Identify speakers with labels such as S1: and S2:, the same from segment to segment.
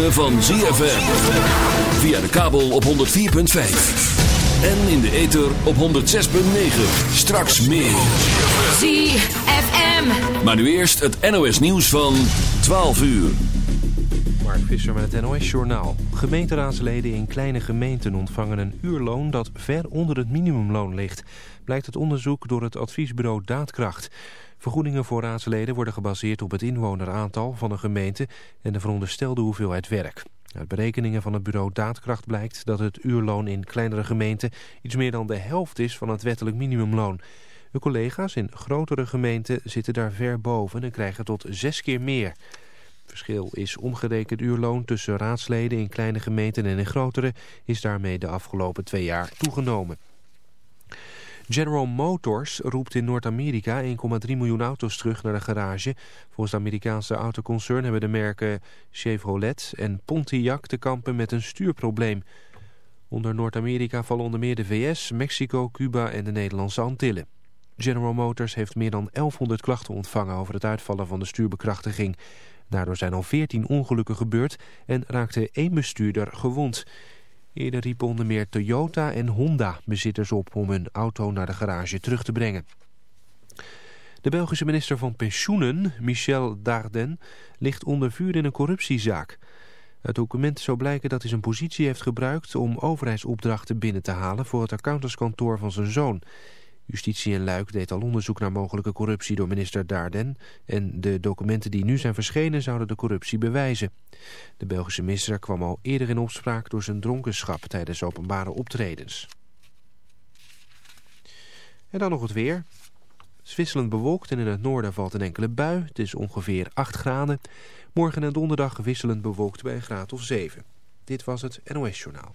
S1: Ritme van ZFM. Via de kabel op 104.5. En in de ether op 106.9. Straks meer.
S2: ZFM.
S1: Maar nu eerst het NOS nieuws van 12 uur.
S3: Mark Visser met het NOS Journaal. Gemeenteraadsleden in kleine gemeenten ontvangen een uurloon dat ver onder het minimumloon ligt. Blijkt het onderzoek door het adviesbureau Daadkracht. Vergoedingen voor raadsleden worden gebaseerd op het inwoneraantal van een gemeente en de veronderstelde hoeveelheid werk. Uit berekeningen van het bureau Daadkracht blijkt dat het uurloon in kleinere gemeenten iets meer dan de helft is van het wettelijk minimumloon. De collega's in grotere gemeenten zitten daar ver boven en krijgen tot zes keer meer. Het verschil is omgerekend uurloon tussen raadsleden in kleine gemeenten en in grotere is daarmee de afgelopen twee jaar toegenomen. General Motors roept in Noord-Amerika 1,3 miljoen auto's terug naar de garage. Volgens het Amerikaanse autoconcern hebben de merken Chevrolet en Pontiac te kampen met een stuurprobleem. Onder Noord-Amerika vallen onder meer de VS, Mexico, Cuba en de Nederlandse Antillen. General Motors heeft meer dan 1100 klachten ontvangen over het uitvallen van de stuurbekrachtiging. Daardoor zijn al 14 ongelukken gebeurd en raakte één bestuurder gewond. Eerder riepen onder meer Toyota en Honda bezitters op om hun auto naar de garage terug te brengen. De Belgische minister van Pensioenen, Michel Dardenne, ligt onder vuur in een corruptiezaak. Het document zou blijken dat hij zijn positie heeft gebruikt om overheidsopdrachten binnen te halen voor het accountantskantoor van zijn zoon. Justitie en Luik deed al onderzoek naar mogelijke corruptie door minister Dardenne en de documenten die nu zijn verschenen zouden de corruptie bewijzen. De Belgische minister kwam al eerder in opspraak door zijn dronkenschap tijdens openbare optredens. En dan nog het weer. Wisselend bewolkt en in het noorden valt een enkele bui. Het is ongeveer 8 graden. Morgen en donderdag wisselend bewolkt bij een graad of 7. Dit was het NOS Journaal.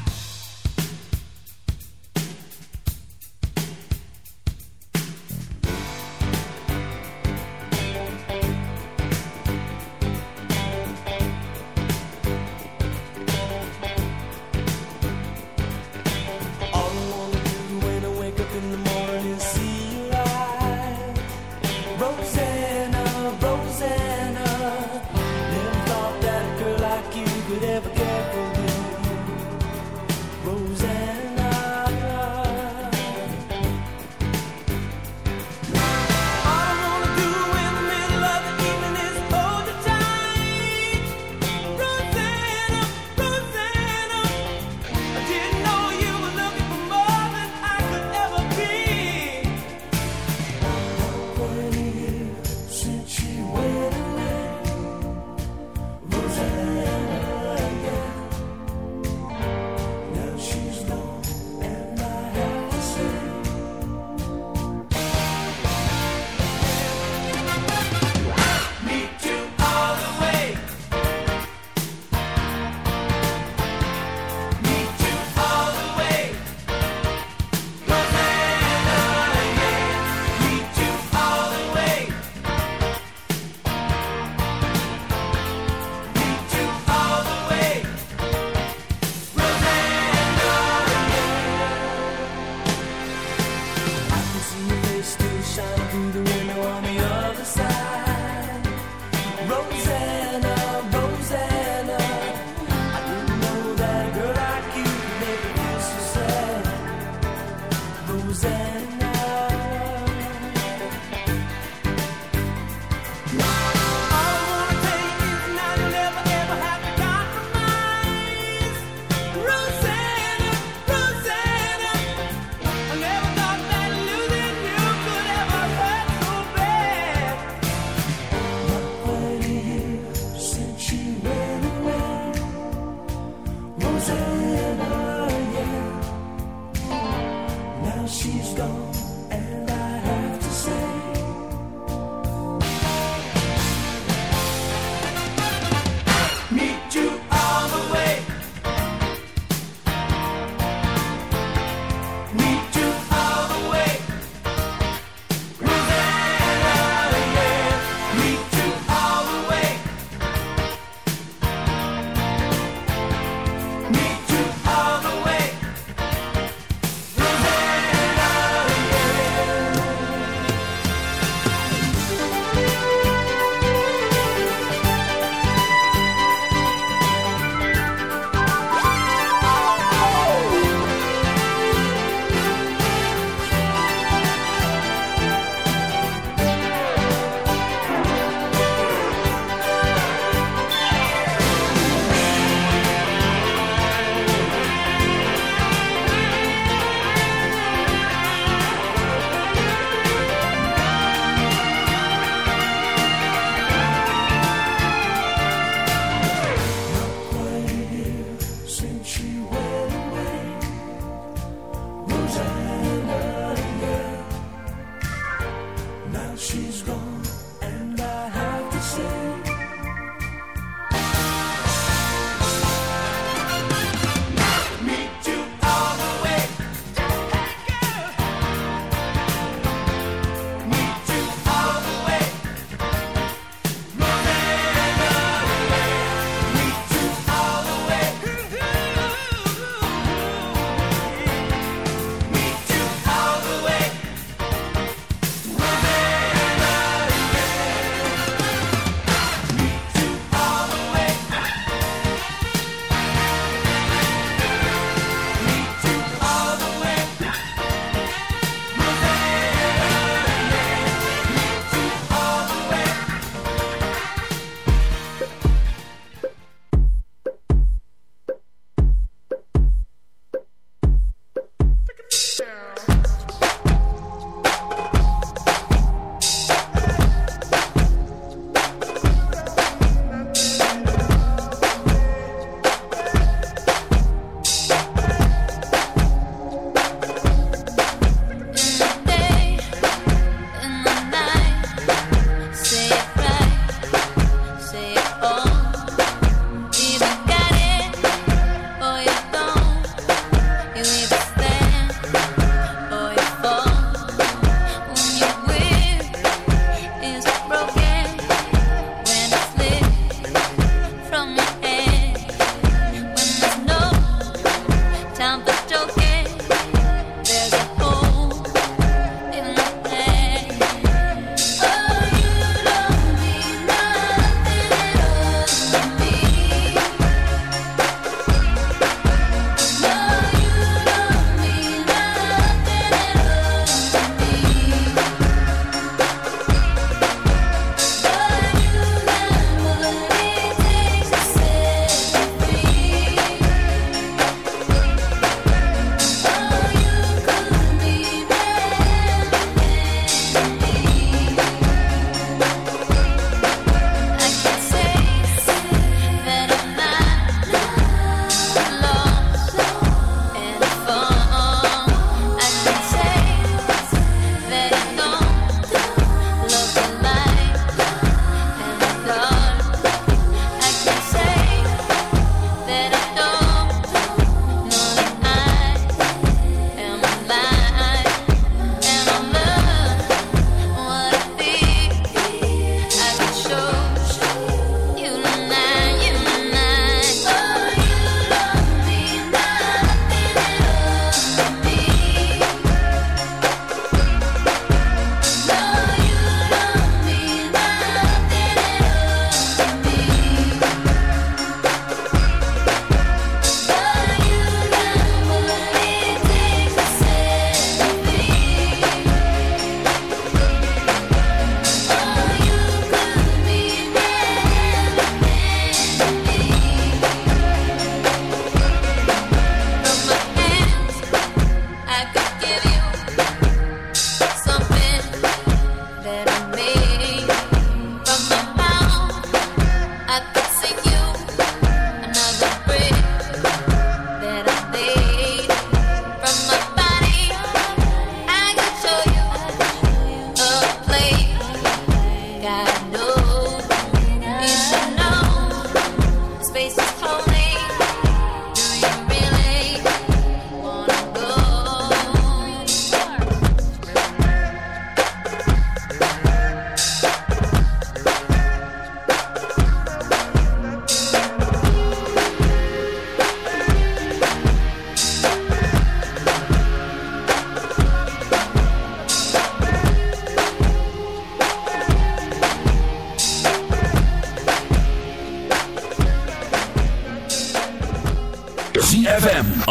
S1: and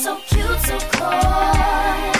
S4: so cute, so cold.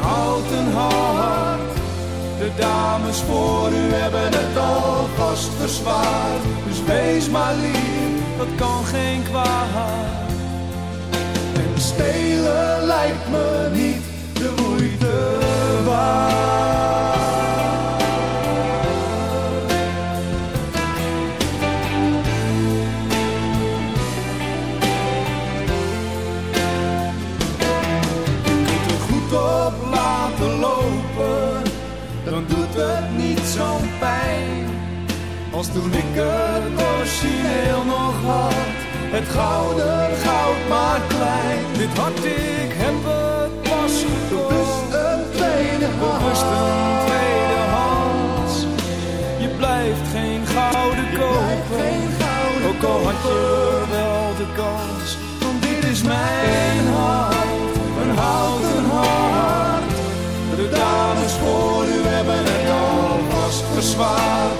S5: houten hart. De dames voor u hebben het alvast verzwaard. Dus wees maar lief, dat kan geen kwaad. En stelen lijkt me niet de moeite waard. Als toen ik het origineel nog had, het gouden goud maar klein. Dit hart, ik heb het pas gekocht, een tweede bewust een tweede hand. Je blijft geen gouden kopen, ook al had je wel de kans. Want dit is mijn hart, een houten hart. De dames voor u hebben het alvast verzwaard.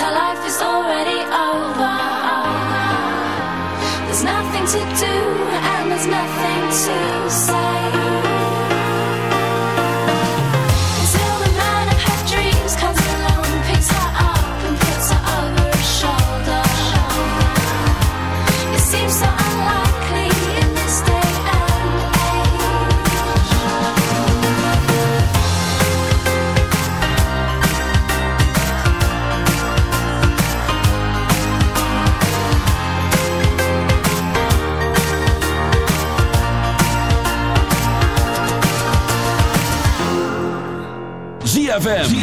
S6: Hello.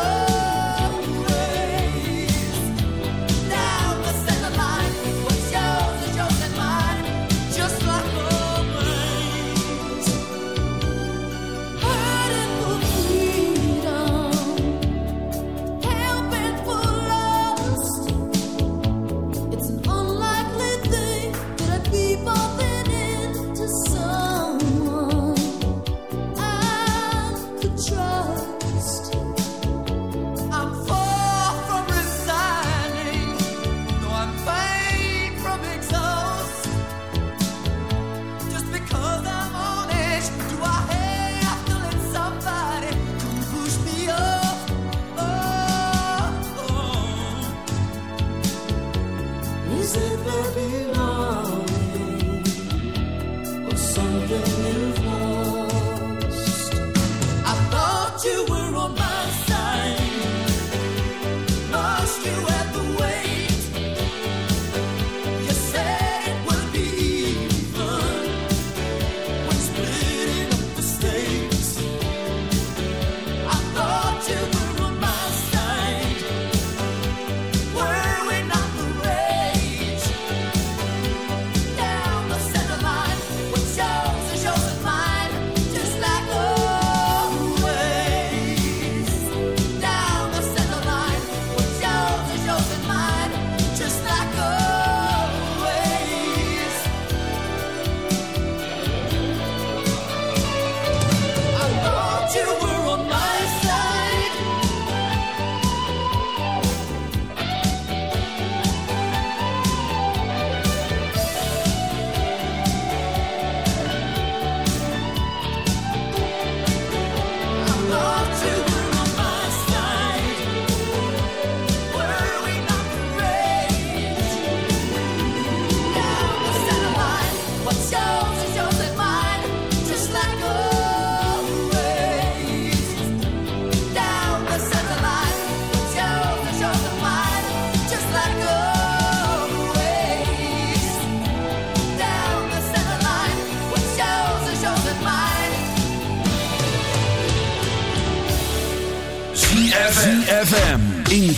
S7: oh.